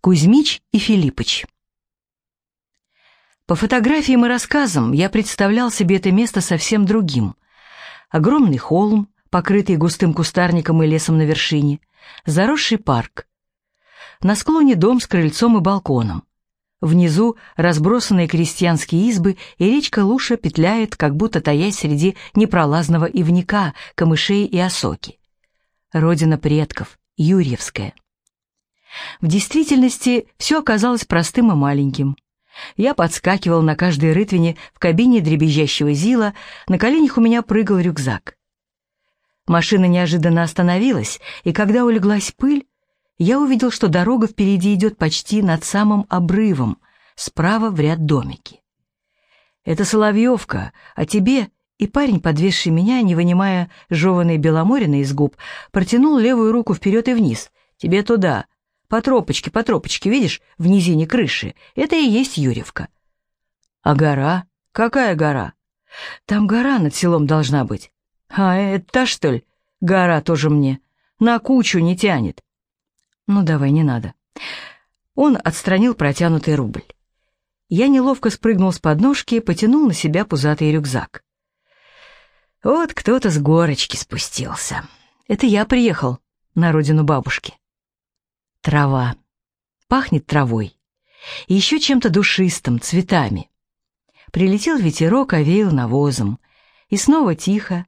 Кузьмич и Филиппыч. По фотографиям и рассказам я представлял себе это место совсем другим. Огромный холм, покрытый густым кустарником и лесом на вершине, заросший парк. На склоне дом с крыльцом и балконом. Внизу разбросанные крестьянские избы, и речка Луша петляет, как будто таясь среди непролазного ивника, камышей и осоки. Родина предков, Юрьевская. В действительности все оказалось простым и маленьким. Я подскакивал на каждой рытвине в кабине дребезжащего зила, на коленях у меня прыгал рюкзак. Машина неожиданно остановилась, и когда улеглась пыль, я увидел, что дорога впереди идет почти над самым обрывом, справа в ряд домики. «Это Соловьевка, а тебе...» И парень, подвесший меня, не вынимая жеванной беломорины из губ, протянул левую руку вперед и вниз. «Тебе туда, по тропочке, по тропочке, видишь, в низине крыши. Это и есть Юрьевка. А гора? Какая гора? Там гора над селом должна быть. А это та, что ли? Гора тоже мне. На кучу не тянет. Ну, давай, не надо. Он отстранил протянутый рубль. Я неловко спрыгнул с подножки и потянул на себя пузатый рюкзак. Вот кто-то с горочки спустился. Это я приехал на родину бабушки. Трава. Пахнет травой. И еще чем-то душистым, цветами. Прилетел ветерок, овеял навозом. И снова тихо.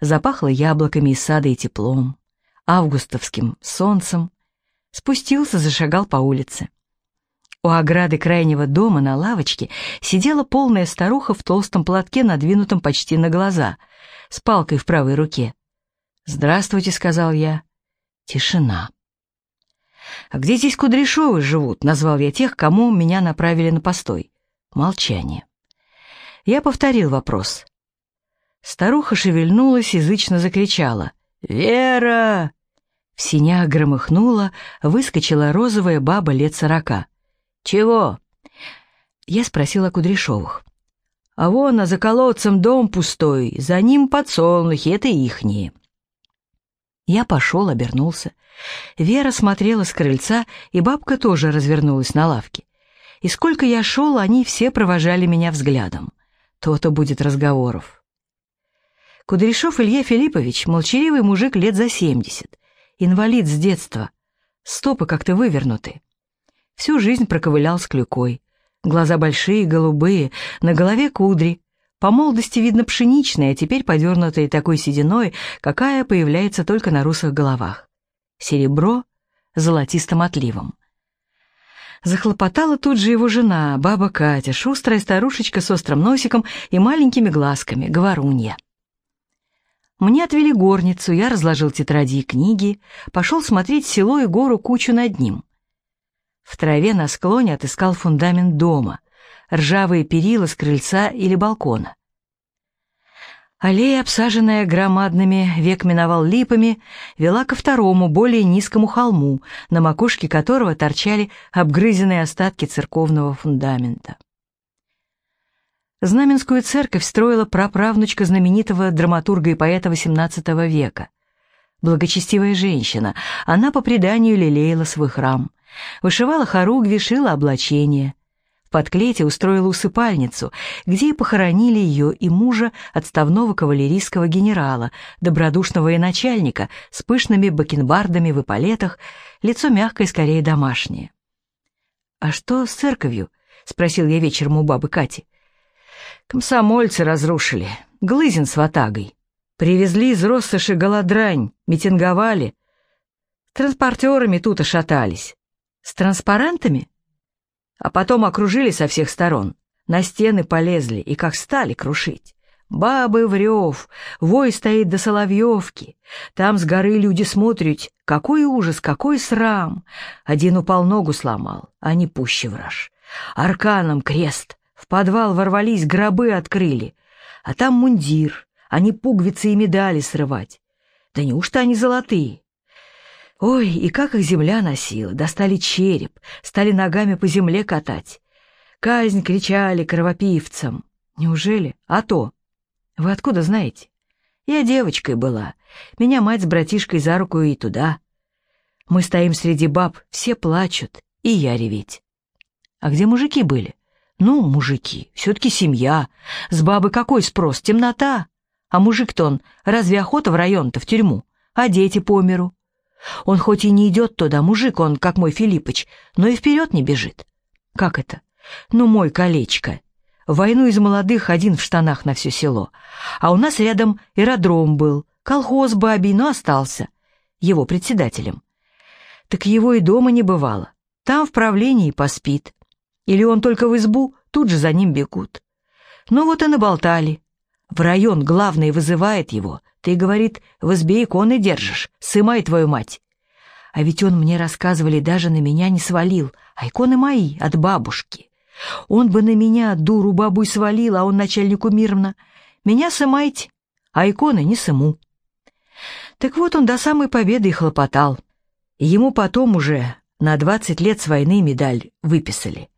Запахло яблоками из сада и теплом. Августовским солнцем. Спустился, зашагал по улице. У ограды крайнего дома на лавочке сидела полная старуха в толстом платке, надвинутом почти на глаза, с палкой в правой руке. «Здравствуйте», — сказал я. Тишина. «А где здесь Кудряшовы живут?» — назвал я тех, кому меня направили на постой. Молчание. Я повторил вопрос. Старуха шевельнулась, язычно закричала. «Вера!» В синях громыхнула, выскочила розовая баба лет сорока. «Чего?» Я спросила Кудряшовых. «А вон, а за колодцем дом пустой, за ним подсолнухи, это ихние». Я пошел, обернулся. Вера смотрела с крыльца, и бабка тоже развернулась на лавке. И сколько я шел, они все провожали меня взглядом. То-то будет разговоров. Кудряшов Илья Филиппович, молчаливый мужик лет за семьдесят, инвалид с детства, стопы как-то вывернуты. Всю жизнь проковылял с клюкой. Глаза большие, голубые, на голове кудри, по молодости видно пшеничная, теперь подернутая такой сединой, какая появляется только на русых головах. Серебро золотистым отливом. Захлопотала тут же его жена, баба Катя, шустрая старушечка с острым носиком и маленькими глазками, говорунья. Мне отвели горницу, я разложил тетради и книги, пошел смотреть село и гору кучу над ним. В траве на склоне отыскал фундамент дома — ржавые перила с крыльца или балкона. Аллея, обсаженная громадными, век миновал липами, вела ко второму, более низкому холму, на макушке которого торчали обгрызенные остатки церковного фундамента. Знаменскую церковь строила праправнучка знаменитого драматурга и поэта XVIII века. Благочестивая женщина, она по преданию лелеяла свой храм. Вышивала хоругви, шила облачения. В подклете устроила усыпальницу, где и похоронили ее и мужа отставного кавалерийского генерала, добродушного военачальника с пышными бакенбардами в эполетах, лицо мягкое, скорее домашнее. «А что с церковью?» — спросил я вечером у бабы Кати. «Комсомольцы разрушили. Глызин с ватагой. Привезли из Россоши голодрань, митинговали. Транспортерами тут ошатались. С транспарантами?» А потом окружили со всех сторон, на стены полезли и как стали крушить. Бабы в рев, вой стоит до Соловьевки. Там с горы люди смотрят, какой ужас, какой срам. Один упал ногу сломал, а не пуще враж. Арканом крест, в подвал ворвались, гробы открыли. А там мундир, они пуговицы и медали срывать. Да неужто они золотые? Ой, и как их земля носила, достали череп, стали ногами по земле катать. Казнь кричали кровопивцам. Неужели? А то. Вы откуда знаете? Я девочкой была. Меня мать с братишкой за руку и туда. Мы стоим среди баб, все плачут, и я реветь. А где мужики были? Ну, мужики, все-таки семья. С бабы какой спрос? Темнота. А мужик-то он, разве охота в район-то в тюрьму? А дети по миру? Он хоть и не идет туда, мужик он, как мой Филиппыч, но и вперед не бежит. Как это? Ну, мой колечко. войну из молодых один в штанах на все село. А у нас рядом аэродром был, колхоз бабий, но остался. Его председателем. Так его и дома не бывало. Там в правлении поспит. Или он только в избу, тут же за ним бегут. Ну вот и наболтали. В район главный вызывает его. Ты, говорит, в избе иконы держишь, сымай твою мать. А ведь он мне рассказывали, даже на меня не свалил, а иконы мои, от бабушки. Он бы на меня, дуру бабу, свалил, а он начальнику мирно. Меня сымайте, а иконы не сыму. Так вот он до самой победы и хлопотал. Ему потом уже на двадцать лет с войны медаль выписали.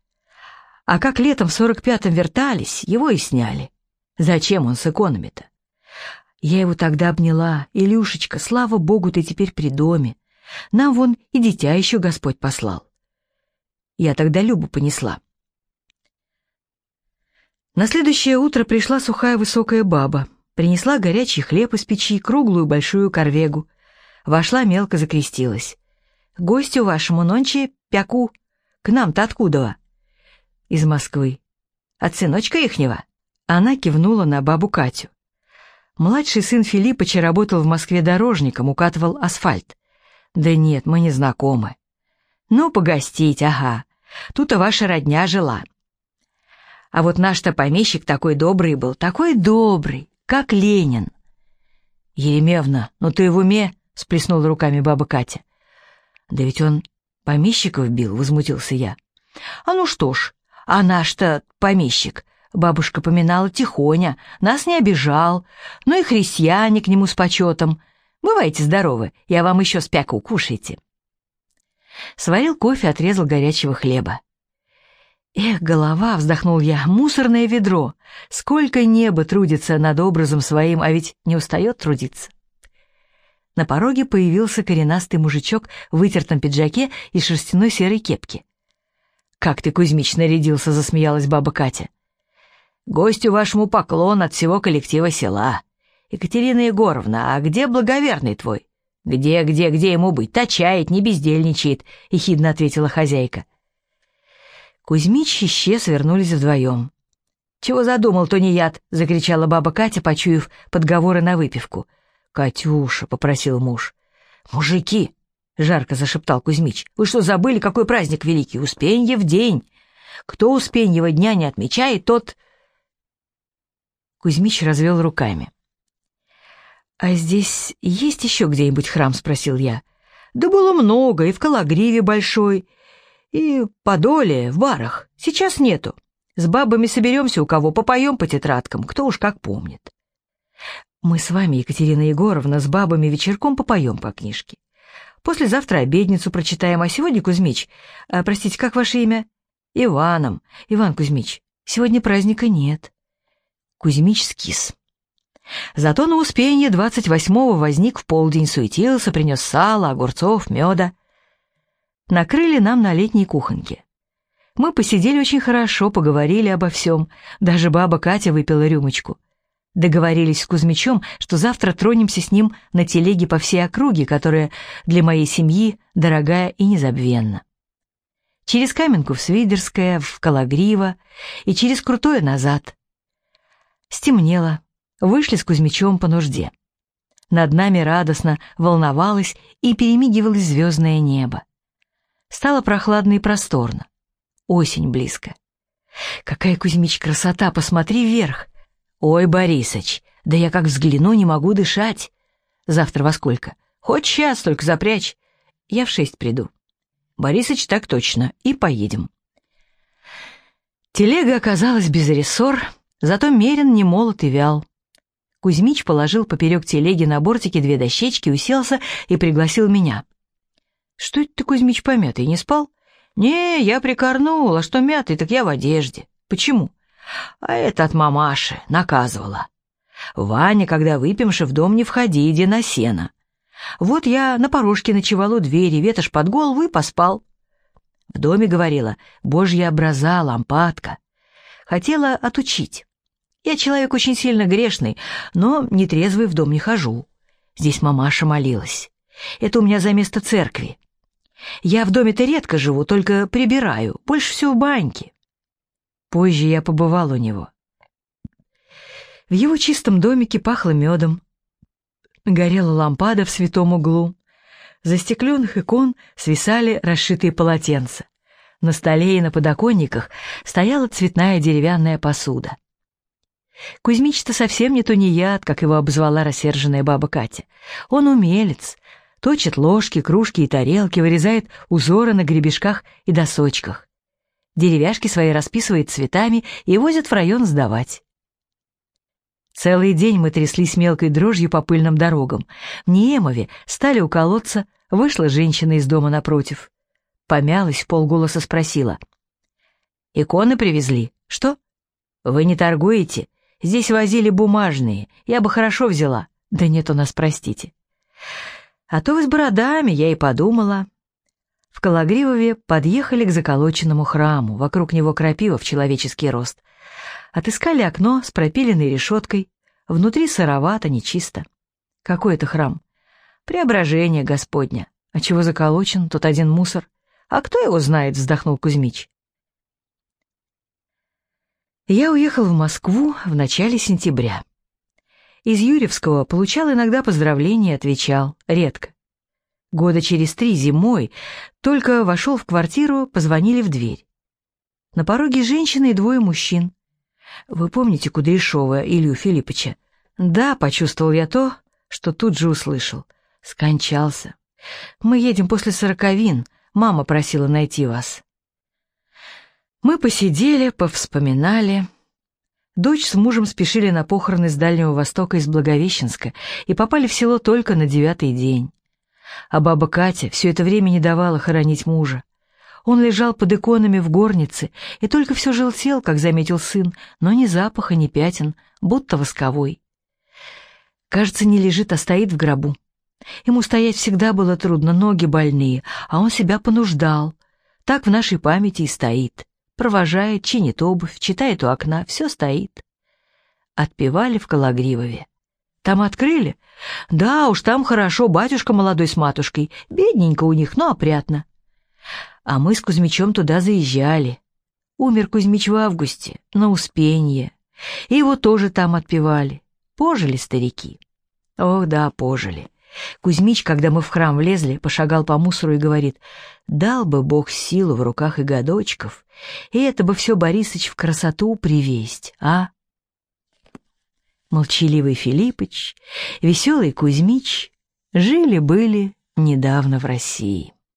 А как летом в сорок пятом вертались, его и сняли. Зачем он с иконами-то? Я его тогда обняла. «Илюшечка, слава богу, ты теперь при доме. Нам вон и дитя еще Господь послал». Я тогда Любу понесла. На следующее утро пришла сухая высокая баба. Принесла горячий хлеб из печи, круглую большую корвегу. Вошла мелко закрестилась. «Гостю вашему нонче пяку. К нам-то откуда?» из Москвы. От сыночка ихнего?» Она кивнула на бабу Катю. Младший сын Филиппыча работал в Москве дорожником, укатывал асфальт. «Да нет, мы не знакомы». «Ну, погостить, ага. Тут и ваша родня жила». А вот наш-то помещик такой добрый был, такой добрый, как Ленин. «Еремевна, ну ты в уме?» — сплеснула руками баба Катя. «Да ведь он помещиков бил», — возмутился я. «А ну что ж, а наш-то помещик, бабушка поминала тихоня, нас не обижал, ну и христиане к нему с почетом. Бывайте здоровы, я вам еще спяку кушайте. Сварил кофе, отрезал горячего хлеба. Эх, голова, вздохнул я, мусорное ведро. Сколько неба трудится над образом своим, а ведь не устает трудиться. На пороге появился коренастый мужичок в вытертом пиджаке и шерстяной серой кепке. «Как ты, Кузьмич, нарядился?» — засмеялась баба Катя. «Гостю вашему поклон от всего коллектива села. Екатерина Егоровна, а где благоверный твой?» «Где, где, где ему быть? Точает, не бездельничает», — ехидно ответила хозяйка. Кузьмич исчез, вернулись вдвоем. «Чего задумал, то не яд?» — закричала баба Катя, почуяв подговоры на выпивку. «Катюша», — попросил муж. «Мужики, — жарко зашептал Кузьмич. «Вы что, забыли, какой праздник великий? Успенье в день! Кто Успеньего дня не отмечает, тот...» Кузьмич развел руками. «А здесь есть еще где-нибудь храм?» — спросил я. «Да было много, и в Калагриве большой, и в Подоле, в барах. Сейчас нету. С бабами соберемся у кого, попоем по тетрадкам, кто уж как помнит». «Мы с вами, Екатерина Егоровна, с бабами вечерком попоем по книжке. Послезавтра обедницу прочитаем, а сегодня Кузьмич... А, простите, как ваше имя? Иваном. Иван Кузьмич, сегодня праздника нет. Кузьмич скис. Зато на двадцать восьмого возник в полдень, суетился, принес сало, огурцов, меда. Накрыли нам на летней кухоньке. Мы посидели очень хорошо, поговорили обо всем. Даже баба Катя выпила рюмочку. Договорились с Кузьмичом, что завтра тронемся с ним на телеге по всей округе, которая для моей семьи дорогая и незабвенна. Через Каменку в Свидерское, в Калагриво и через Крутое назад. Стемнело, вышли с Кузьмичом по нужде. Над нами радостно волновалось и перемигивалось звездное небо. Стало прохладно и просторно. Осень близко. Какая, Кузьмич, красота, посмотри вверх. «Ой, Борисыч, да я как взгляну, не могу дышать. Завтра во сколько? Хоть час только запрячь. Я в шесть приду». «Борисыч, так точно, и поедем». Телега оказалась без рессор, зато Мерин не молод и вял. Кузьмич положил поперек телеги на бортике две дощечки, уселся и пригласил меня. «Что это ты, Кузьмич, помятый, не спал?» «Не, я прикорнул, а что мятый, так я в одежде. Почему?» А это от мамаши, наказывала. Ваня, когда выпьемши, в дом не входи, иди на сено. Вот я на порожке ночевал у двери, ветошь под голову и поспал. В доме говорила «Божья образа, лампадка». Хотела отучить. Я человек очень сильно грешный, но нетрезвый в дом не хожу. Здесь мамаша молилась. Это у меня за место церкви. Я в доме-то редко живу, только прибираю, больше всего в баньке. Позже я побывал у него. В его чистом домике пахло медом. Горела лампада в святом углу. За стекленных икон свисали расшитые полотенца. На столе и на подоконниках стояла цветная деревянная посуда. Кузьмич-то совсем не тунеяд, как его обозвала рассерженная баба Катя. Он умелец, точит ложки, кружки и тарелки, вырезает узоры на гребешках и досочках. Деревяшки свои расписывает цветами и возит в район сдавать. Целый день мы тряслись мелкой дрожью по пыльным дорогам. В Неемове стали у колодца, вышла женщина из дома напротив. Помялась, в полголоса спросила. «Иконы привезли. Что? Вы не торгуете? Здесь возили бумажные. Я бы хорошо взяла. Да нет у нас, простите». А то вы с бородами, я и подумала. В Калагривове подъехали к заколоченному храму, вокруг него крапива в человеческий рост. Отыскали окно с пропиленной решеткой, внутри сыровато, нечисто. Какой это храм? Преображение Господня. А чего заколочен, тут один мусор. А кто его знает, вздохнул Кузьмич. Я уехал в Москву в начале сентября. Из Юрьевского получал иногда поздравления отвечал, редко. Года через три зимой только вошел в квартиру, позвонили в дверь. На пороге женщина и двое мужчин. Вы помните Кудряшова Илью Филипповича? Да, почувствовал я то, что тут же услышал. Скончался. Мы едем после сороковин, мама просила найти вас. Мы посидели, повспоминали. Дочь с мужем спешили на похороны с Дальнего Востока из Благовещенска и попали в село только на девятый день. А баба Катя все это время не давала хоронить мужа. Он лежал под иконами в горнице и только все желтел, как заметил сын, но ни запаха, ни пятен, будто восковой. Кажется, не лежит, а стоит в гробу. Ему стоять всегда было трудно, ноги больные, а он себя понуждал. Так в нашей памяти и стоит провожает, чинит обувь, читает у окна, все стоит. Отпевали в Калагривове. Там открыли? Да, уж там хорошо, батюшка молодой с матушкой. Бедненько у них, но опрятно. А мы с Кузьмичом туда заезжали. Умер Кузьмич в августе, на Успенье. И его тоже там отпевали. Пожили старики. Ох да, пожили. Кузьмич, когда мы в храм влезли, пошагал по мусору и говорит, «Дал бы Бог силу в руках и годочков, и это бы все Борисыч в красоту привесть, а?» Молчаливый Филиппыч, веселый Кузьмич жили-были недавно в России.